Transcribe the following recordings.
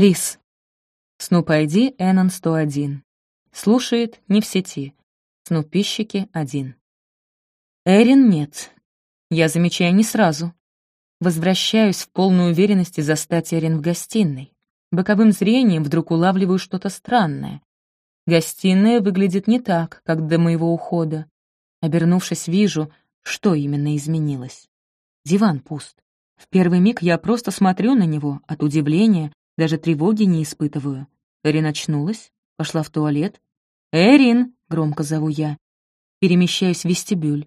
Лис. Снуп ID Эннон 101. Слушает не в сети. Снупищики 1. Эрин нет. Я замечаю не сразу. Возвращаюсь в полной уверенности застать Эрин в гостиной. Боковым зрением вдруг улавливаю что-то странное. Гостиная выглядит не так, как до моего ухода. Обернувшись, вижу, что именно изменилось. Диван пуст. В первый миг я просто смотрю на него, от удивления, даже тревоги не испытываю. Эрин очнулась, пошла в туалет. «Эрин!» — громко зову я. Перемещаюсь в вестибюль.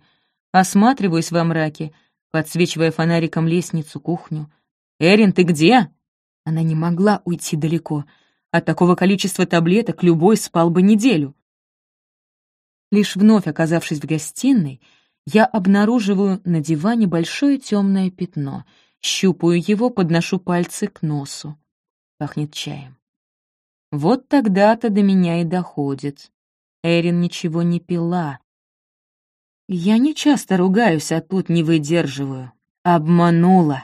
Осматриваюсь во мраке, подсвечивая фонариком лестницу, кухню. «Эрин, ты где?» Она не могла уйти далеко. От такого количества таблеток любой спал бы неделю. Лишь вновь оказавшись в гостиной, я обнаруживаю на диване большое темное пятно, щупаю его, подношу пальцы к носу. Пахнет чаем. Вот тогда-то до меня и доходит. Эрин ничего не пила. Я не часто ругаюсь, а тут не выдерживаю. Обманула.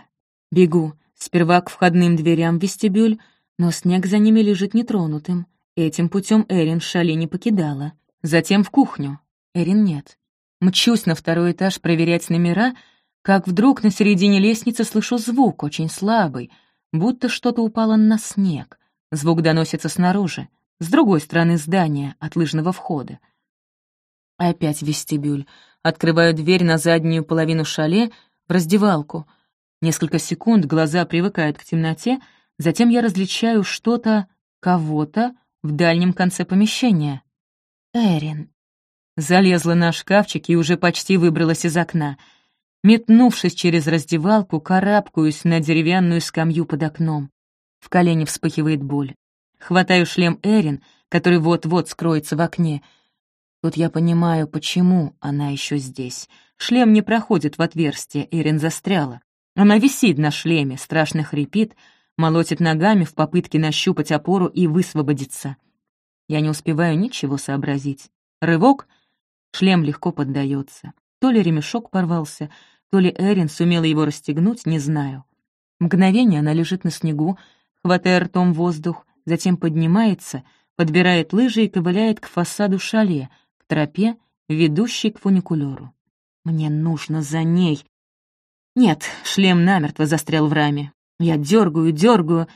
Бегу, Сперва к входным дверям в вестибюль, но снег за ними лежит нетронутым. Этим путем Эрин шале не покидала. Затем в кухню. Эрин нет. Мчусь на второй этаж проверять номера, как вдруг на середине лестницы слышу звук, очень слабый, будто что-то упало на снег. Звук доносится снаружи, с другой стороны здания, от лыжного входа. Опять вестибюль. Открываю дверь на заднюю половину шале в раздевалку — Несколько секунд глаза привыкают к темноте, затем я различаю что-то, кого-то в дальнем конце помещения. Эрин. Залезла на шкафчик и уже почти выбралась из окна. Метнувшись через раздевалку, карабкаюсь на деревянную скамью под окном. В колене вспыхивает боль. Хватаю шлем Эрин, который вот-вот скроется в окне. Тут я понимаю, почему она еще здесь. Шлем не проходит в отверстие, Эрин застряла. Она висит на шлеме, страшно хрипит, молотит ногами в попытке нащупать опору и высвободиться. Я не успеваю ничего сообразить. Рывок — шлем легко поддается. То ли ремешок порвался, то ли Эрин сумела его расстегнуть, не знаю. Мгновение она лежит на снегу, хватая ртом воздух, затем поднимается, подбирает лыжи и ковыляет к фасаду шале, к тропе, ведущей к фуникулеру. Мне нужно за ней, нет, шлем намертво застрял в раме. Я дергаю, дергаю.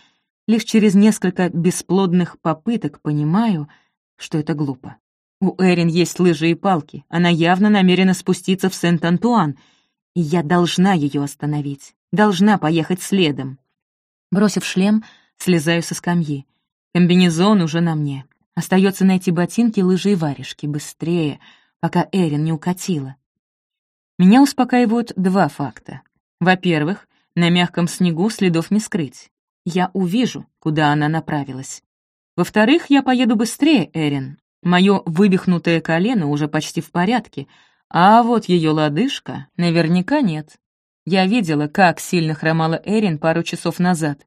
Лишь через несколько бесплодных попыток понимаю, что это глупо. У Эрин есть лыжи и палки. Она явно намерена спуститься в Сент-Антуан, и я должна ее остановить. Должна поехать следом. Бросив шлем, слезаю со скамьи. Комбинезон уже на мне. Остается найти ботинки, лыжи и варежки. Быстрее, пока Эрин не укатила. Меня успокаивают два факта. Во-первых, на мягком снегу следов не скрыть. Я увижу, куда она направилась. Во-вторых, я поеду быстрее, Эрин. Мое вывихнутое колено уже почти в порядке, а вот ее лодыжка наверняка нет. Я видела, как сильно хромала Эрин пару часов назад.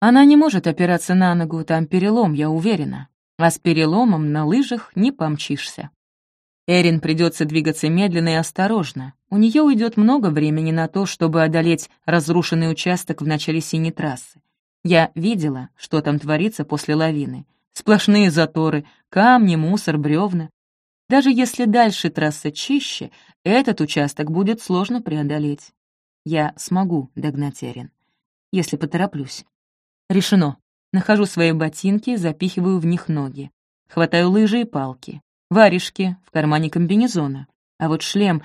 Она не может опираться на ногу, там перелом, я уверена. А с переломом на лыжах не помчишься. Эрин придется двигаться медленно и осторожно. У нее уйдет много времени на то, чтобы одолеть разрушенный участок в начале синей трассы. Я видела, что там творится после лавины. Сплошные заторы, камни, мусор, бревна. Даже если дальше трасса чище, этот участок будет сложно преодолеть. Я смогу догнать Эрин, если потороплюсь. Решено. Нахожу свои ботинки, запихиваю в них ноги. Хватаю лыжи и палки варежки в кармане комбинезона. А вот шлем...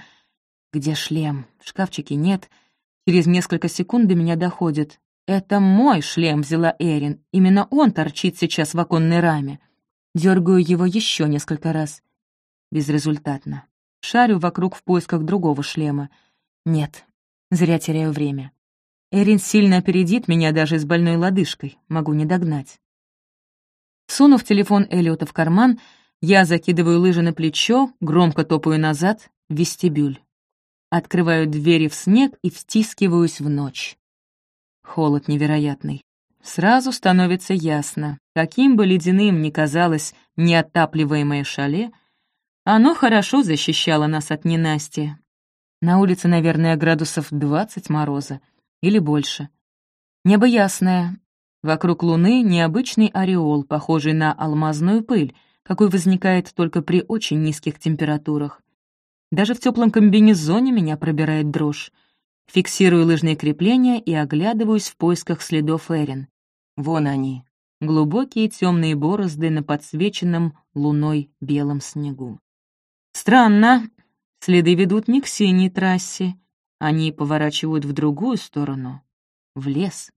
Где шлем? В шкафчике нет. Через несколько секунд до меня доходит. Это мой шлем взяла Эрин. Именно он торчит сейчас в оконной раме. Дергаю его еще несколько раз. Безрезультатно. Шарю вокруг в поисках другого шлема. Нет, зря теряю время. Эрин сильно опередит меня даже с больной лодыжкой. Могу не догнать. Сунув телефон Эллиота в карман, я закидываю лыжи на плечо, громко топаю назад, в вестибюль. Открываю двери в снег и втискиваюсь в ночь. Холод невероятный. Сразу становится ясно, каким бы ледяным ни казалось неотапливаемое шале, оно хорошо защищало нас от ненасти. На улице, наверное, градусов 20 мороза или больше. Небо ясное, Вокруг Луны необычный ореол, похожий на алмазную пыль, какой возникает только при очень низких температурах. Даже в теплом комбинезоне меня пробирает дрожь. Фиксирую лыжные крепления и оглядываюсь в поисках следов Эрин. Вон они, глубокие темные борозды на подсвеченном луной белом снегу. Странно, следы ведут не к синей трассе, они поворачивают в другую сторону, в лес.